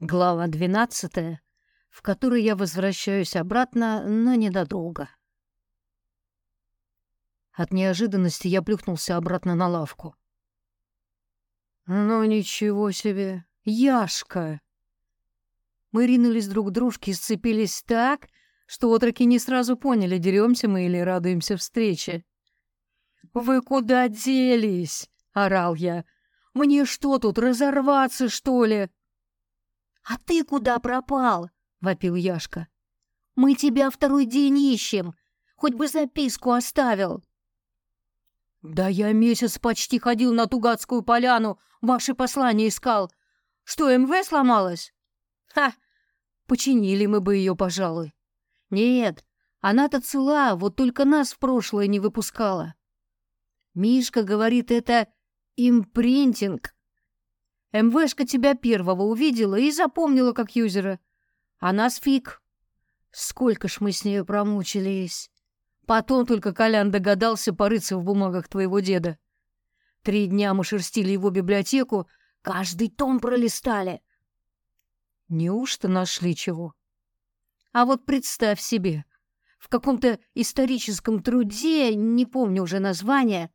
Глава двенадцатая, в которой я возвращаюсь обратно, но ненадолго. От неожиданности я плюхнулся обратно на лавку. «Ну ничего себе! Яшка!» Мы ринулись друг к дружке и сцепились так, что отроки не сразу поняли, деремся мы или радуемся встрече. «Вы куда делись?» — орал я. «Мне что тут, разорваться, что ли?» «А ты куда пропал?» — вопил Яшка. «Мы тебя второй день ищем. Хоть бы записку оставил». «Да я месяц почти ходил на Тугацкую поляну, ваши послания искал. Что, МВ сломалась?» «Ха! Починили мы бы ее, пожалуй. Нет, она-то цела, вот только нас в прошлое не выпускала. Мишка говорит, это импринтинг. МВшка тебя первого увидела и запомнила как юзера. А нас фиг. Сколько ж мы с ней промучились. Потом только Колян догадался порыться в бумагах твоего деда. Три дня мы шерстили его библиотеку, каждый том пролистали. Неужто нашли чего? А вот представь себе, в каком-то историческом труде, не помню уже название,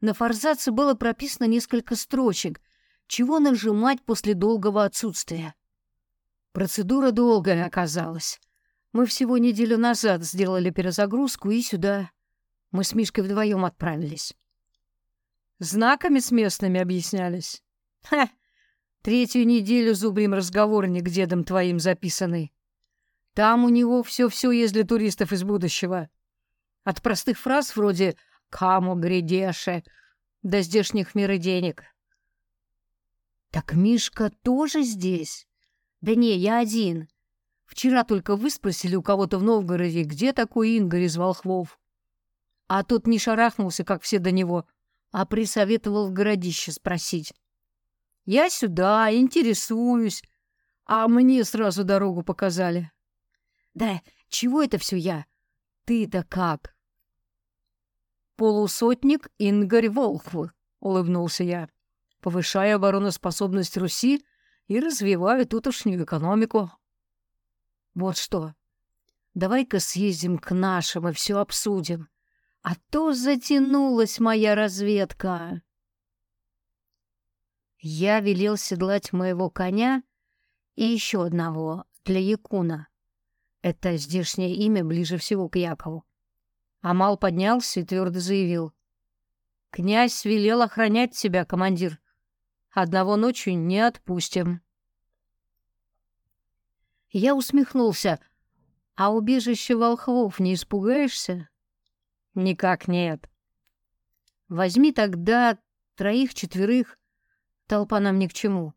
на форзаце было прописано несколько строчек, чего нажимать после долгого отсутствия. Процедура долгая оказалась. Мы всего неделю назад сделали перезагрузку и сюда. Мы с Мишкой вдвоем отправились. Знаками с местными объяснялись. Ха! Третью неделю зубрим разговорник дедом твоим записанный. Там у него все-все есть для туристов из будущего. От простых фраз вроде «каму грядеше» до здешних мира денег. Так Мишка тоже здесь? Да не, я один. Вчера только выспросили у кого-то в Новгороде, где такой Ингорь из Волхвов. А тот не шарахнулся, как все до него, а присоветовал в городище спросить. Я сюда, интересуюсь, а мне сразу дорогу показали. Да чего это все я? Ты-то как? Полусотник Ингорь Волхв, улыбнулся я, повышая обороноспособность Руси и развивая тутошнюю экономику. Вот что, давай-ка съездим к нашим и все обсудим. А то затянулась моя разведка. Я велел седлать моего коня и еще одного для Якуна. Это здешнее имя ближе всего к Якову. Амал поднялся и твердо заявил. «Князь велел охранять тебя, командир. Одного ночью не отпустим». Я усмехнулся. «А убежище волхвов не испугаешься?» «Никак нет». «Возьми тогда троих-четверых. Толпа нам ни к чему».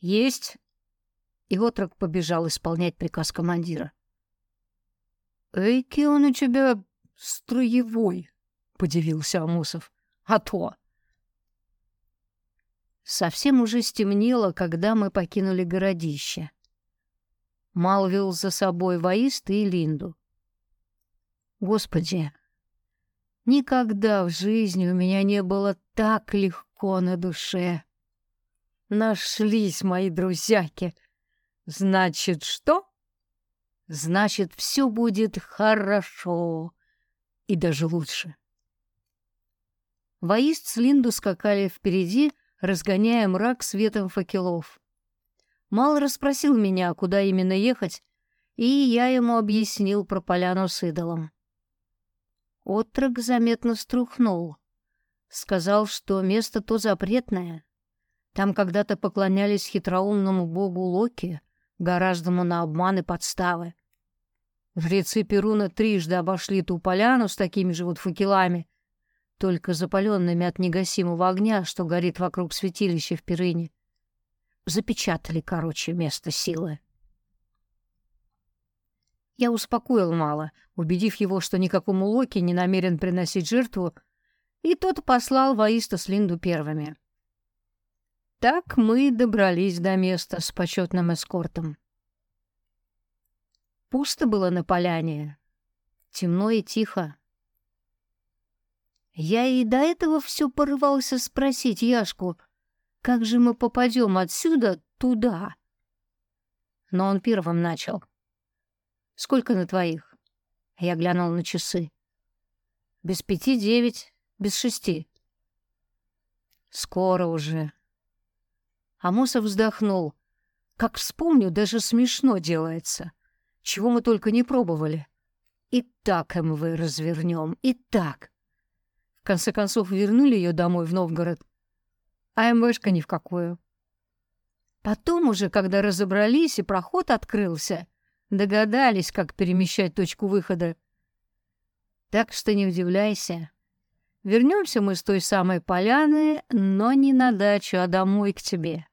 «Есть». И отрок побежал исполнять приказ командира. «Эйки он у тебя строевой», — подивился Амусов. «А то». Совсем уже стемнело, когда мы покинули городище. Мал вел за собой Воиста и Линду. Господи, никогда в жизни у меня не было так легко на душе. Нашлись мои друзьяки. Значит, что? Значит, все будет хорошо. И даже лучше. Воист с Линду скакали впереди, разгоняя мрак светом факелов. Мал расспросил меня, куда именно ехать, и я ему объяснил про поляну с идолом. Отрок заметно струхнул. Сказал, что место то запретное. Там когда-то поклонялись хитроумному богу Локи, гораздому на обман и подставы. Жрецы Перуна трижды обошли ту поляну с такими же вот факелами, только запаленными от негасимого огня, что горит вокруг святилища в Перыне. Запечатали, короче, место силы. Я успокоил мало, убедив его, что никакому Локи не намерен приносить жертву, и тот послал Ваиста с Линду первыми. Так мы добрались до места с почетным эскортом. Пусто было на поляне, темно и тихо. Я и до этого все порывался спросить Яшку — как же мы попадем отсюда туда? но он первым начал. «Сколько на твоих?» Я глянул на часы. «Без пяти девять, без шести». «Скоро уже». Амосов вздохнул. «Как вспомню, даже смешно делается. Чего мы только не пробовали. И так МВ развернем, и так». В конце концов, вернули ее домой в Новгород. А МВшка ни в какую. Потом уже, когда разобрались и проход открылся, догадались, как перемещать точку выхода. Так что не удивляйся. Вернемся мы с той самой поляны, но не на дачу, а домой к тебе.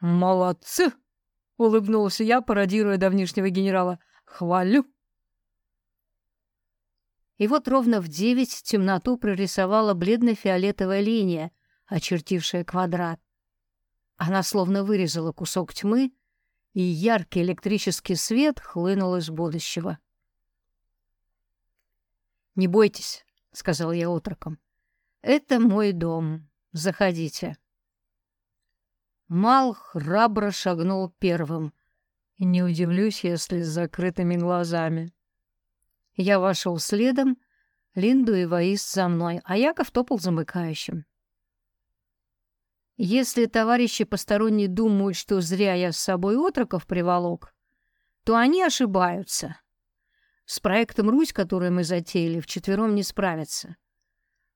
«Молодцы!» — улыбнулся я, пародируя давнишнего генерала. «Хвалю!» И вот ровно в девять темноту прорисовала бледно-фиолетовая линия, очертившая квадрат. Она словно вырезала кусок тьмы, и яркий электрический свет хлынул из будущего. «Не бойтесь», — сказал я отроком. «Это мой дом. Заходите». Мал храбро шагнул первым. Не удивлюсь, если с закрытыми глазами. Я вошел следом, Линду и Ваис за мной, а Яков топал замыкающим. Если товарищи посторонние думают, что зря я с собой отроков приволок, то они ошибаются. С проектом «Русь», который мы затеяли, вчетвером не справятся.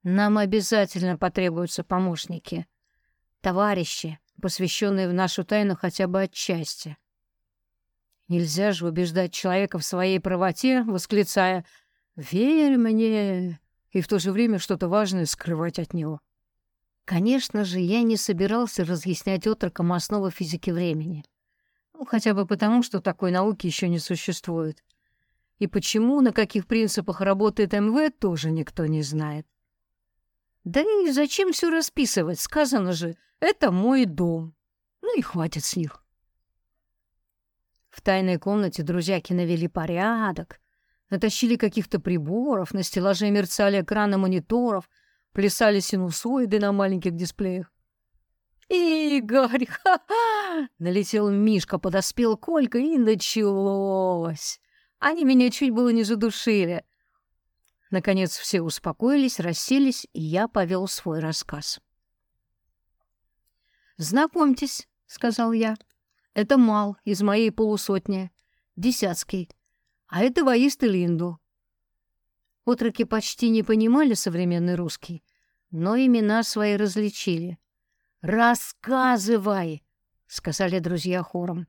Нам обязательно потребуются помощники. Товарищи, посвященные в нашу тайну хотя бы отчасти. Нельзя же убеждать человека в своей правоте, восклицая «Верь мне!» и в то же время что-то важное скрывать от него. Конечно же, я не собирался разъяснять отрокам основы физики времени. Ну, хотя бы потому, что такой науки еще не существует. И почему, на каких принципах работает МВ, тоже никто не знает. Да и зачем все расписывать? Сказано же, это мой дом. Ну и хватит с них. В тайной комнате друзьяки навели порядок, натащили каких-то приборов, на стеллаже мерцали экраны мониторов — плясали синусоиды на маленьких дисплеях. «Игорь! Ха-ха!» Налетел Мишка, подоспел Колька, и началось. Они меня чуть было не задушили. Наконец все успокоились, расселись, и я повел свой рассказ. «Знакомьтесь», — сказал я, — «это Мал из моей полусотни, Десятский, а это воист Линду, Отроки почти не понимали современный русский, но имена свои различили. «Рассказывай!» — сказали друзья хором.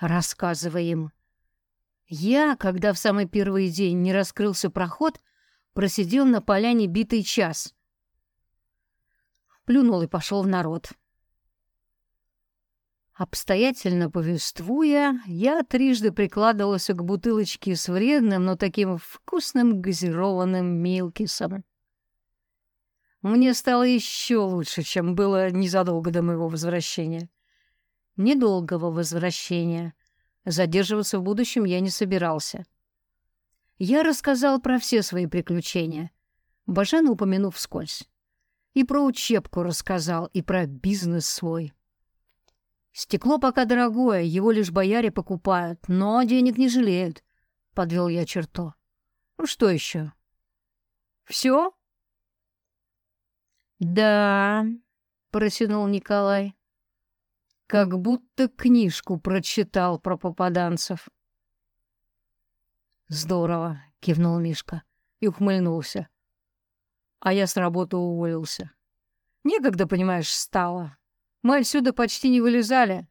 «Рассказывай им». Я, когда в самый первый день не раскрылся проход, просидел на поляне битый час. Плюнул и пошел в народ. Обстоятельно повествуя, я трижды прикладывался к бутылочке с вредным, но таким вкусным газированным милкисом. Мне стало еще лучше, чем было незадолго до моего возвращения. Недолгого возвращения. Задерживаться в будущем я не собирался. Я рассказал про все свои приключения, Бажену упомянув вскользь. И про учебку рассказал, и про бизнес свой. Стекло пока дорогое, его лишь бояре покупают, но денег не жалеют. Подвел я черту. Ну что еще? Все? Да, протянул Николай. Как будто книжку прочитал про попаданцев. Здорово, кивнул Мишка и ухмыльнулся. А я с работы уволился. Некогда, понимаешь, стало. Мы отсюда почти не вылезали.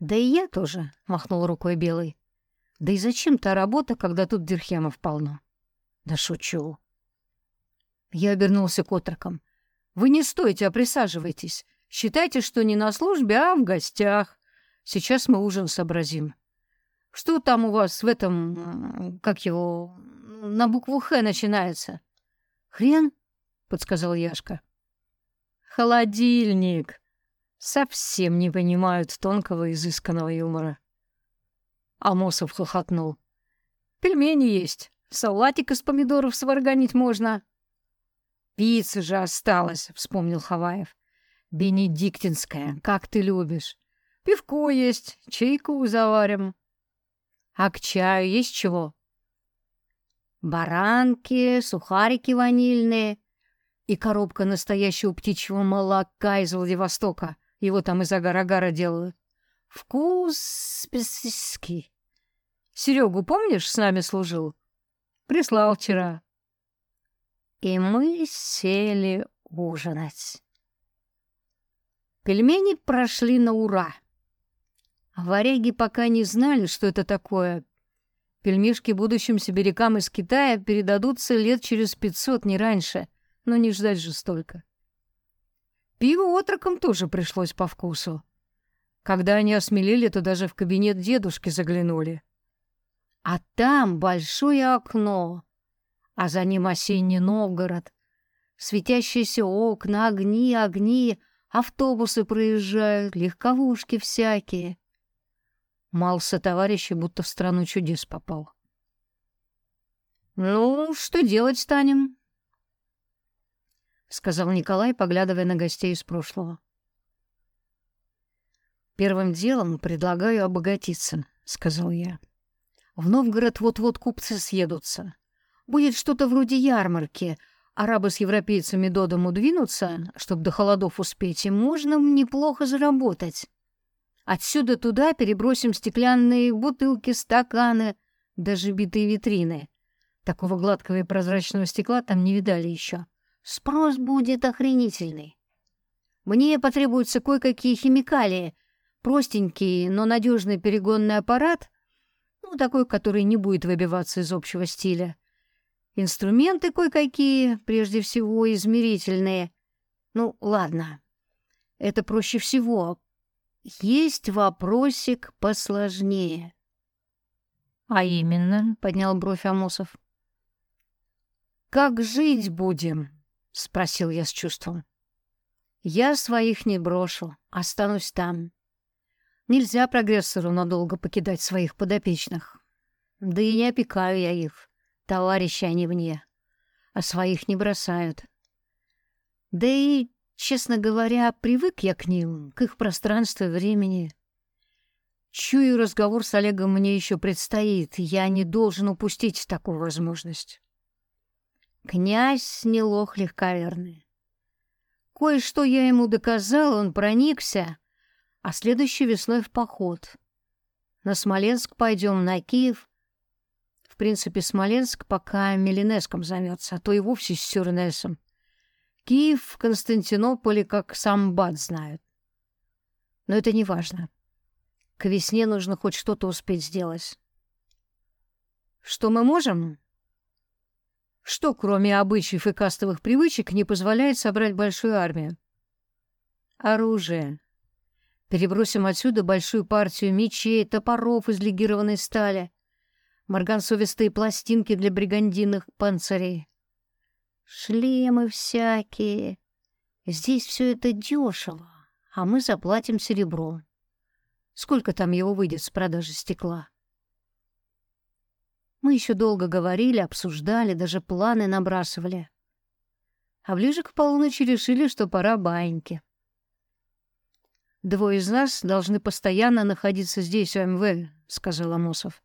Да и я тоже, махнул рукой Белый. Да и зачем та работа, когда тут дирхемов полно? Да шучу. Я обернулся к отрокам. Вы не стойте, а присаживайтесь. Считайте, что не на службе, а в гостях. Сейчас мы ужин сообразим. Что там у вас в этом, как его, на букву «Х» начинается? Хрен? — подсказал Яшка. Холодильник. Совсем не понимают тонкого изысканного юмора. Амосов хохотнул. Пельмени есть. Салатик из помидоров сварганить можно. Пицца же осталась, вспомнил Хаваев. Бенедиктинская, как ты любишь. Пивко есть, чайку заварим. А к чаю есть чего? Баранки, сухарики ванильные и коробка настоящего птичьего молока из Владивостока. Его там из агар-агара делают. Вкус специфический. Серегу, помнишь, с нами служил? Прислал вчера. И мы сели ужинать. Пельмени прошли на ура. Варяги пока не знали, что это такое. Пельмешки будущим сибирякам из Китая передадутся лет через пятьсот, не раньше, но не ждать же столько. Пиво отрокам тоже пришлось по вкусу. Когда они осмелели, то даже в кабинет дедушки заглянули. А там большое окно, а за ним осенний Новгород. Светящиеся окна, огни, огни, автобусы проезжают, легковушки всякие. Мался товарищи, будто в страну чудес попал. «Ну, что делать станем?» — сказал Николай, поглядывая на гостей из прошлого. «Первым делом предлагаю обогатиться», — сказал я. «В Новгород вот-вот купцы съедутся. Будет что-то вроде ярмарки. Арабы с европейцами до дому двинутся, чтобы до холодов успеть, и можно неплохо заработать. Отсюда туда перебросим стеклянные бутылки, стаканы, даже битые витрины. Такого гладкого и прозрачного стекла там не видали еще. Спрос будет охренительный. Мне потребуются кое-какие химикалии, простенький, но надежный перегонный аппарат, ну, такой, который не будет выбиваться из общего стиля. Инструменты кое-какие, прежде всего измерительные. Ну, ладно, это проще всего. Есть вопросик посложнее. — А именно, — поднял бровь Амосов. — Как жить будем? — спросил я с чувством. — Я своих не брошу, останусь там. Нельзя прогрессору надолго покидать своих подопечных. Да и не опекаю я их. Товарищи они мне. А своих не бросают. Да и, честно говоря, привык я к ним, к их пространству и времени. Чую, разговор с Олегом мне еще предстоит. Я не должен упустить такую возможность. Князь не лох легковерный. Кое-что я ему доказал, он проникся, а следующей весной в поход. На Смоленск пойдем, на Киев. В принципе, Смоленск пока Мелинеском зовется, а то и вовсе с Сюрнесом. Киев в Константинополе как сам Бат знают. Но это не важно. К весне нужно хоть что-то успеть сделать. Что мы можем? Что, кроме обычаев и кастовых привычек, не позволяет собрать большую армию? Оружие. Перебросим отсюда большую партию мечей, топоров из легированной стали, марганцовистые пластинки для бригандинных панцирей. Шлемы всякие. Здесь все это дешево, а мы заплатим серебром. Сколько там его выйдет с продажи стекла? Мы еще долго говорили, обсуждали, даже планы набрасывали. А ближе к полуночи решили, что пора баньки. «Двое из нас должны постоянно находиться здесь, у МВ», — сказал Амосов.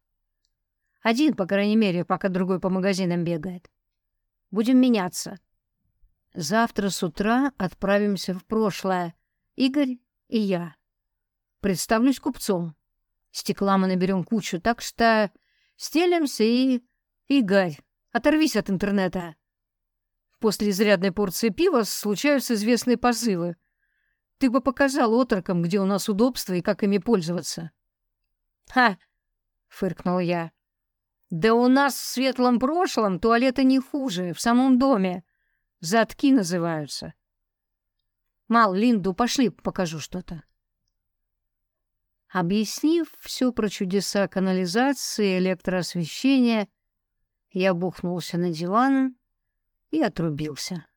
«Один, по крайней мере, пока другой по магазинам бегает. Будем меняться. Завтра с утра отправимся в прошлое. Игорь и я. Представлюсь купцом. Стекла мы наберем кучу, так что стелимся и... Игорь, оторвись от интернета. После изрядной порции пива случаются известные позывы. Ты бы показал отрокам, где у нас удобства и как ими пользоваться. «Ха!» — фыркнул я. «Да у нас в светлом прошлом туалеты не хуже, в самом доме. Затки называются. Мал, Линду, пошли, покажу что-то». Объяснив все про чудеса канализации и электроосвещения, я бухнулся на диван и отрубился.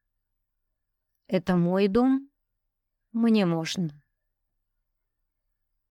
«Это мой дом», мне можно.